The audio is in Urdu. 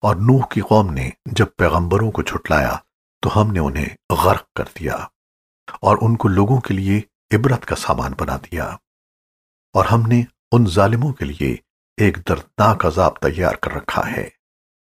اور نوح کی قوم نے جب پیغمبروں کو جھٹلایا تو ہم نے انہیں غرق کر دیا اور ان کو لوگوں کے لیے عبرت کا سامان بنا دیا اور ہم نے ان ظالموں کے لیے ایک دردناک عذاب تیار کر رکھا ہے۔